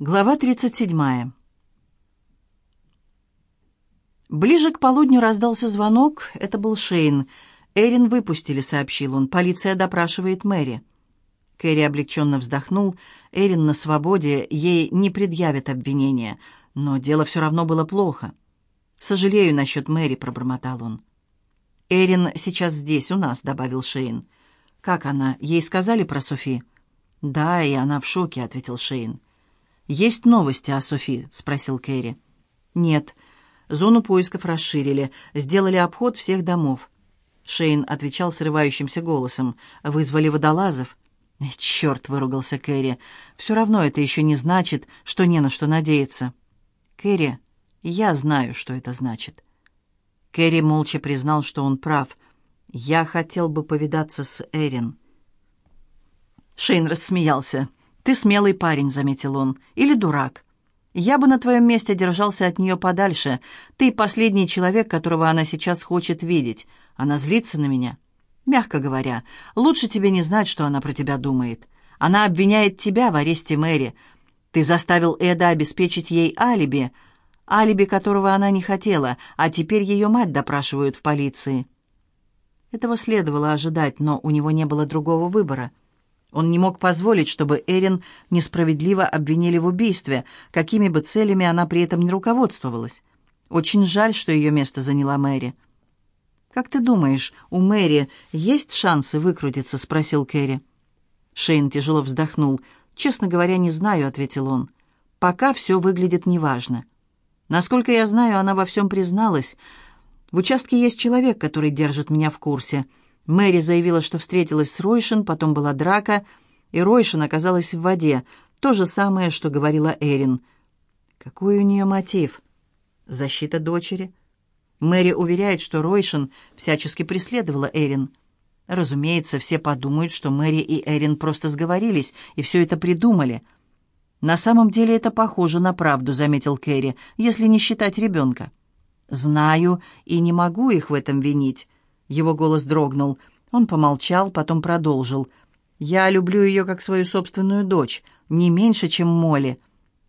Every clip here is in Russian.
Глава 37. Ближе к полудню раздался звонок. Это был Шейн. «Эрин выпустили», — сообщил он. «Полиция допрашивает Мэри». Кэрри облегченно вздохнул. Эрин на свободе, ей не предъявят обвинения. Но дело все равно было плохо. «Сожалею насчет Мэри», — пробормотал он. «Эрин сейчас здесь, у нас», — добавил Шейн. «Как она? Ей сказали про Софи?» «Да, и она в шоке», — ответил Шейн. «Есть новости о Софи?» — спросил Кэрри. «Нет. Зону поисков расширили, сделали обход всех домов». Шейн отвечал срывающимся голосом. «Вызвали водолазов». «Э, «Черт!» — выругался Кэрри. «Все равно это еще не значит, что не на что надеяться». «Кэрри, я знаю, что это значит». Кэрри молча признал, что он прав. «Я хотел бы повидаться с Эрин». Шейн рассмеялся. «Ты смелый парень», — заметил он, — «или дурак. Я бы на твоем месте держался от нее подальше. Ты последний человек, которого она сейчас хочет видеть. Она злится на меня. Мягко говоря, лучше тебе не знать, что она про тебя думает. Она обвиняет тебя в аресте Мэри. Ты заставил Эда обеспечить ей алиби, алиби которого она не хотела, а теперь ее мать допрашивают в полиции». Этого следовало ожидать, но у него не было другого выбора — он не мог позволить, чтобы Эрин несправедливо обвинили в убийстве, какими бы целями она при этом не руководствовалась. Очень жаль, что ее место заняла Мэри. «Как ты думаешь, у Мэри есть шансы выкрутиться?» — спросил Кэрри. Шейн тяжело вздохнул. «Честно говоря, не знаю», — ответил он. «Пока все выглядит неважно. Насколько я знаю, она во всем призналась. В участке есть человек, который держит меня в курсе». Мэри заявила, что встретилась с Ройшин, потом была драка, и Ройшин оказалась в воде. То же самое, что говорила Эрин. Какой у нее мотив? Защита дочери? Мэри уверяет, что Ройшин всячески преследовала Эрин. Разумеется, все подумают, что Мэри и Эрин просто сговорились и все это придумали. «На самом деле это похоже на правду», — заметил Кэрри, «если не считать ребенка». «Знаю и не могу их в этом винить. Его голос дрогнул. Он помолчал, потом продолжил. «Я люблю ее как свою собственную дочь, не меньше, чем Молли.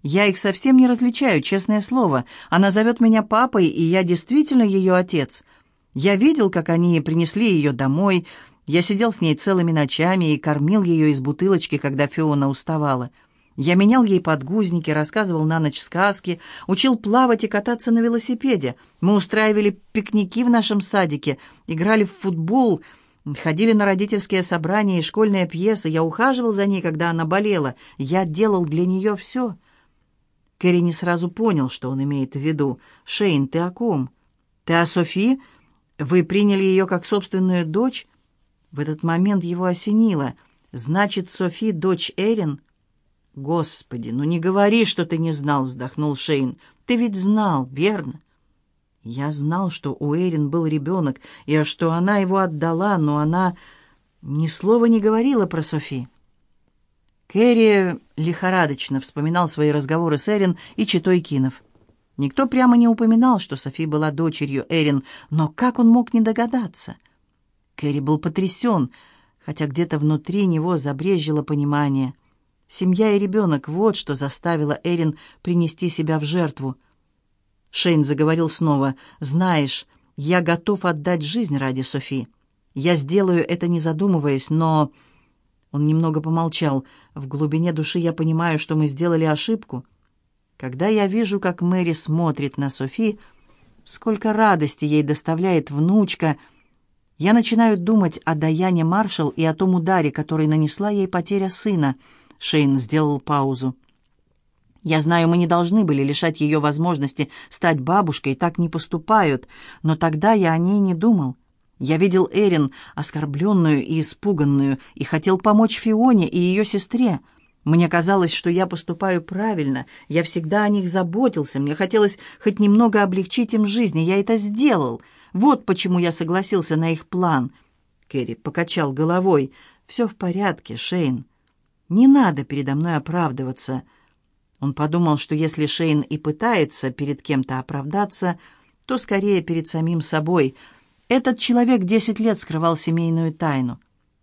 Я их совсем не различаю, честное слово. Она зовет меня папой, и я действительно ее отец. Я видел, как они принесли ее домой. Я сидел с ней целыми ночами и кормил ее из бутылочки, когда Фиона уставала. Я менял ей подгузники, рассказывал на ночь сказки, учил плавать и кататься на велосипеде. Мы устраивали пикники в нашем садике, играли в футбол, ходили на родительские собрания и школьные пьесы. Я ухаживал за ней, когда она болела. Я делал для нее все. Кэрри не сразу понял, что он имеет в виду. «Шейн, ты о ком? Ты о Софи? Вы приняли ее как собственную дочь?» В этот момент его осенило. «Значит, Софи — дочь Эрин?» «Господи, ну не говори, что ты не знал», — вздохнул Шейн. «Ты ведь знал, верно?» «Я знал, что у Эрин был ребенок, и что она его отдала, но она ни слова не говорила про Софи». Кэрри лихорадочно вспоминал свои разговоры с Эрин и Читой Кинов. Никто прямо не упоминал, что Софи была дочерью Эрин, но как он мог не догадаться? Кэрри был потрясен, хотя где-то внутри него забрежило понимание. Семья и ребенок — вот что заставило Эрин принести себя в жертву. Шейн заговорил снова. «Знаешь, я готов отдать жизнь ради Софи. Я сделаю это, не задумываясь, но...» Он немного помолчал. «В глубине души я понимаю, что мы сделали ошибку. Когда я вижу, как Мэри смотрит на Софи, сколько радости ей доставляет внучка, я начинаю думать о Даяне Маршалл и о том ударе, который нанесла ей потеря сына — Шейн сделал паузу. «Я знаю, мы не должны были лишать ее возможности стать бабушкой, так не поступают, но тогда я о ней не думал. Я видел Эрин, оскорбленную и испуганную, и хотел помочь Фионе и ее сестре. Мне казалось, что я поступаю правильно, я всегда о них заботился, мне хотелось хоть немного облегчить им жизнь, и я это сделал. Вот почему я согласился на их план». Керри покачал головой. «Все в порядке, Шейн. Не надо передо мной оправдываться. Он подумал, что если Шейн и пытается перед кем-то оправдаться, то скорее перед самим собой. Этот человек десять лет скрывал семейную тайну.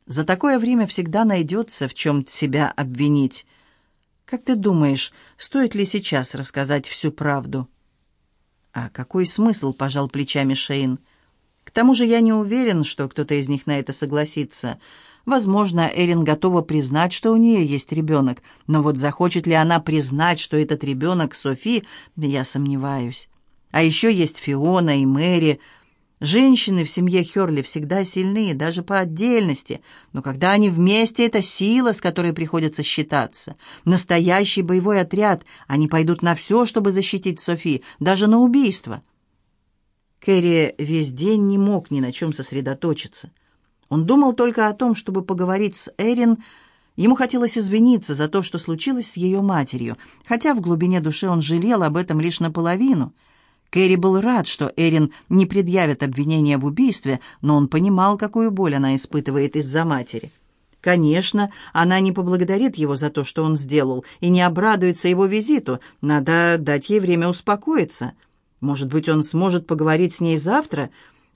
За такое время всегда найдется, в чем себя обвинить. Как ты думаешь, стоит ли сейчас рассказать всю правду?» «А какой смысл?» — пожал плечами Шейн. «К тому же я не уверен, что кто-то из них на это согласится. Возможно, Эрин готова признать, что у нее есть ребенок, но вот захочет ли она признать, что этот ребенок Софи, я сомневаюсь. А еще есть Фиона и Мэри. Женщины в семье Херли всегда сильные, даже по отдельности, но когда они вместе, это сила, с которой приходится считаться. Настоящий боевой отряд, они пойдут на все, чтобы защитить Софи, даже на убийство. Кэрри весь день не мог ни на чем сосредоточиться. Он думал только о том, чтобы поговорить с Эрин. Ему хотелось извиниться за то, что случилось с ее матерью, хотя в глубине души он жалел об этом лишь наполовину — Кэрри был рад, что Эрин не предъявит обвинения в убийстве, но он понимал, какую боль она испытывает из-за матери. Конечно, она не поблагодарит его за то, что он сделал, и не обрадуется его визиту. Надо дать ей время успокоиться. Может быть, он сможет поговорить с ней завтра?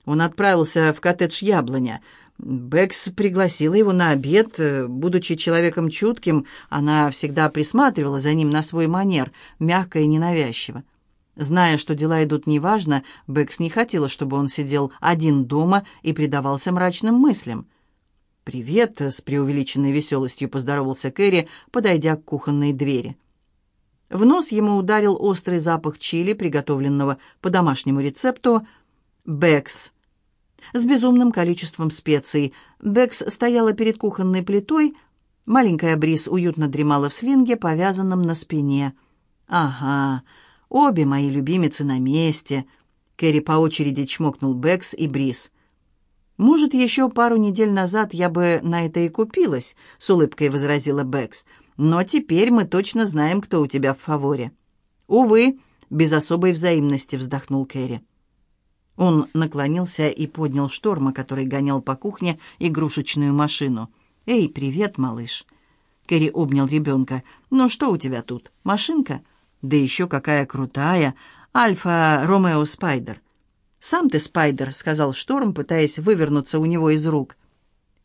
Он отправился в коттедж «Яблоня». Бэкс пригласила его на обед. Будучи человеком чутким, она всегда присматривала за ним на свой манер, мягко и ненавязчиво. Зная, что дела идут неважно, Бэкс не хотела, чтобы он сидел один дома и предавался мрачным мыслям. «Привет!» — с преувеличенной веселостью поздоровался Кэрри, подойдя к кухонной двери. В нос ему ударил острый запах чили, приготовленного по домашнему рецепту «Бэкс» с безумным количеством специй. Бэкс стояла перед кухонной плитой, маленькая Брис уютно дремала в слинге, повязанном на спине. «Ага, Обе мои любимицы на месте. Кэрри по очереди чмокнул Бэкс и Брис. «Может, еще пару недель назад я бы на это и купилась», — с улыбкой возразила Бэкс. «Но теперь мы точно знаем, кто у тебя в фаворе». «Увы», — без особой взаимности вздохнул Кэрри. Он наклонился и поднял шторма, который гонял по кухне игрушечную машину. «Эй, привет, малыш!» Кэрри обнял ребенка. «Ну что у тебя тут, машинка?» Да еще какая крутая! Альфа Ромео Спайдер. «Сам ты Спайдер», — сказал Шторм, пытаясь вывернуться у него из рук.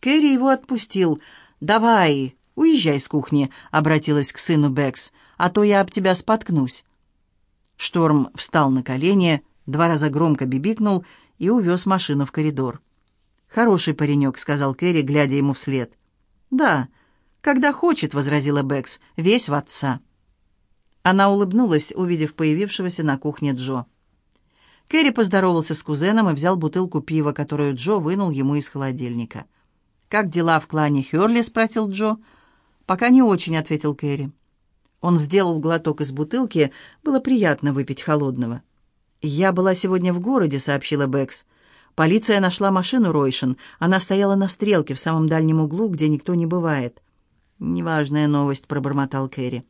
Кэрри его отпустил. «Давай, уезжай с кухни», — обратилась к сыну Бэкс, «а то я об тебя споткнусь». Шторм встал на колени, два раза громко бибикнул и увез машину в коридор. «Хороший паренек», — сказал Кэрри, глядя ему вслед. «Да, когда хочет», — возразила Бэкс, — «весь в отца». Она улыбнулась, увидев появившегося на кухне Джо. Кэрри поздоровался с кузеном и взял бутылку пива, которую Джо вынул ему из холодильника. «Как дела в клане Хёрли?» — спросил Джо. «Пока не очень», — ответил Кэрри. Он сделал глоток из бутылки. Было приятно выпить холодного. «Я была сегодня в городе», — сообщила Бэкс. «Полиция нашла машину Ройшин. Она стояла на стрелке в самом дальнем углу, где никто не бывает». «Неважная новость», — пробормотал Кэрри.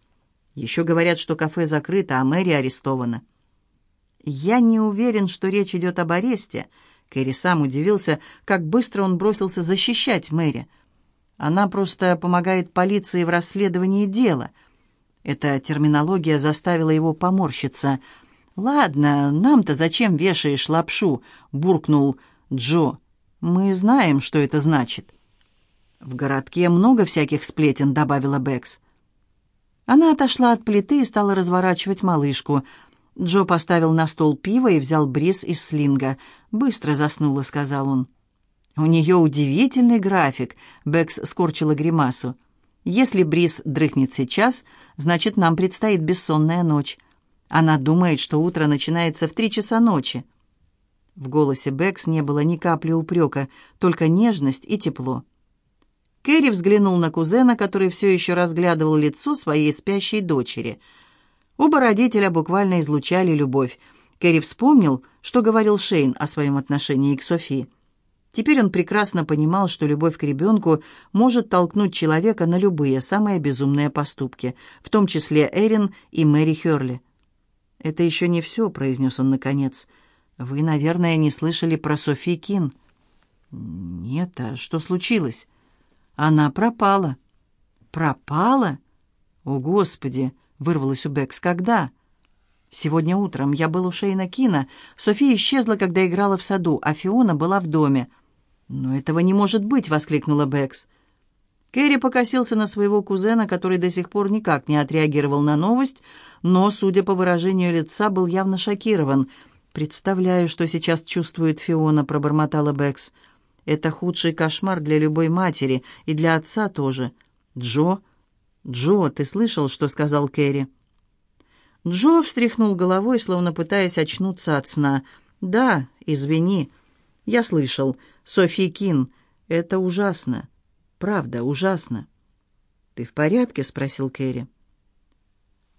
Еще говорят, что кафе закрыто, а Мэри арестована. Я не уверен, что речь идет об аресте. Кэрри сам удивился, как быстро он бросился защищать Мэри. Она просто помогает полиции в расследовании дела. Эта терминология заставила его поморщиться. «Ладно, нам-то зачем вешаешь лапшу?» — буркнул Джо. «Мы знаем, что это значит». «В городке много всяких сплетен», — добавила Бэкс. Она отошла от плиты и стала разворачивать малышку. Джо поставил на стол пиво и взял бриз из слинга. «Быстро заснула», — сказал он. «У нее удивительный график», — Бэкс скорчила гримасу. «Если Бриз дрыхнет сейчас, значит, нам предстоит бессонная ночь. Она думает, что утро начинается в три часа ночи». В голосе Бэкс не было ни капли упрека, только нежность и тепло. Кэрри взглянул на кузена, который все еще разглядывал лицо своей спящей дочери. Оба родителя буквально излучали любовь. Кэрри вспомнил, что говорил Шейн о своем отношении к Софи. Теперь он прекрасно понимал, что любовь к ребенку может толкнуть человека на любые самые безумные поступки, в том числе Эрин и Мэри Херли. «Это еще не все», — произнес он наконец. «Вы, наверное, не слышали про Софи Кин». «Нет, а что случилось?» Она пропала. Пропала? О, Господи! Вырвалась у Бэкс. Когда? Сегодня утром я был у Шейна Кина. София исчезла, когда играла в саду, а Фиона была в доме. «Но этого не может быть!» — воскликнула Бэкс. Кэрри покосился на своего кузена, который до сих пор никак не отреагировал на новость, но, судя по выражению лица, был явно шокирован. «Представляю, что сейчас чувствует Фиона», — пробормотала Бэкс. «Это худший кошмар для любой матери, и для отца тоже. Джо? Джо, ты слышал, что сказал Кэрри?» Джо встряхнул головой, словно пытаясь очнуться от сна. «Да, извини. Я слышал. Софья Кин. Это ужасно. Правда, ужасно». «Ты в порядке?» — спросил Кэрри.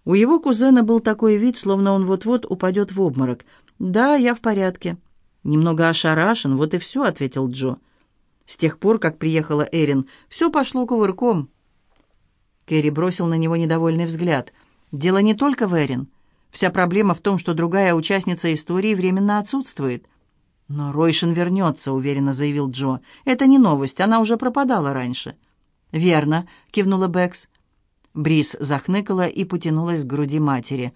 У его кузена был такой вид, словно он вот-вот упадет в обморок. «Да, я в порядке». «Немного ошарашен, вот и все», — ответил Джо. С тех пор, как приехала Эрин, все пошло кувырком. Кэрри бросил на него недовольный взгляд — Дело не только в Эрин. Вся проблема в том, что другая участница истории временно отсутствует. «Но Ройшин вернется», — уверенно заявил Джо. «Это не новость, она уже пропадала раньше». «Верно», — кивнула Бэкс. Брис захныкала и потянулась к груди матери.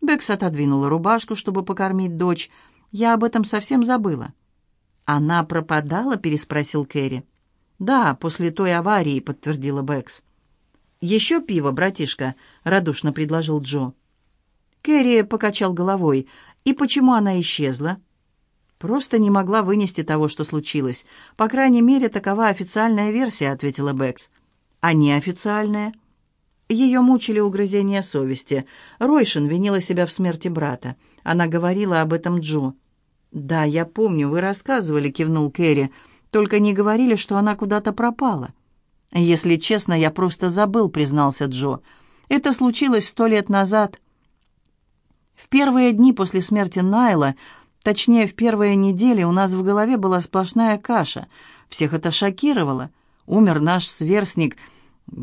Бэкс отодвинула рубашку, чтобы покормить дочь. «Я об этом совсем забыла». «Она пропадала?» — переспросил Кэрри. «Да, после той аварии», — подтвердила Бэкс. «Еще пиво, братишка», — радушно предложил Джо. Кэрри покачал головой. «И почему она исчезла?» «Просто не могла вынести того, что случилось. По крайней мере, такова официальная версия», — ответила Бэкс. «А неофициальная?» Ее мучили угрызения совести. Ройшин винила себя в смерти брата. Она говорила об этом Джо. «Да, я помню, вы рассказывали», — кивнул Кэрри. «Только не говорили, что она куда-то пропала». «Если честно, я просто забыл», — признался Джо. «Это случилось сто лет назад». В первые дни после смерти Найла, точнее, в первые недели, у нас в голове была сплошная каша. Всех это шокировало. Умер наш сверстник.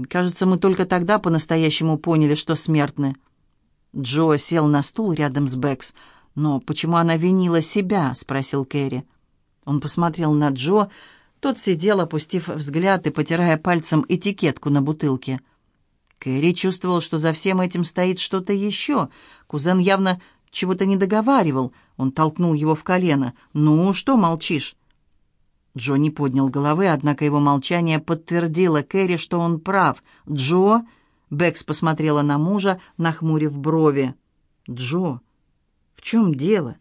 Кажется, мы только тогда по-настоящему поняли, что смертны. Джо сел на стул рядом с Бэкс. «Но почему она винила себя?» — спросил Кэрри. Он посмотрел на Джо, — тот сидел, опустив взгляд и потирая пальцем этикетку на бутылке. Кэрри чувствовал, что за всем этим стоит что-то еще. Кузен явно чего-то не договаривал. Он толкнул его в колено. «Ну, что молчишь?» Джо не поднял головы, однако его молчание подтвердило Кэрри, что он прав. «Джо?» Бэкс посмотрела на мужа, нахмурив брови. «Джо, в чем дело?»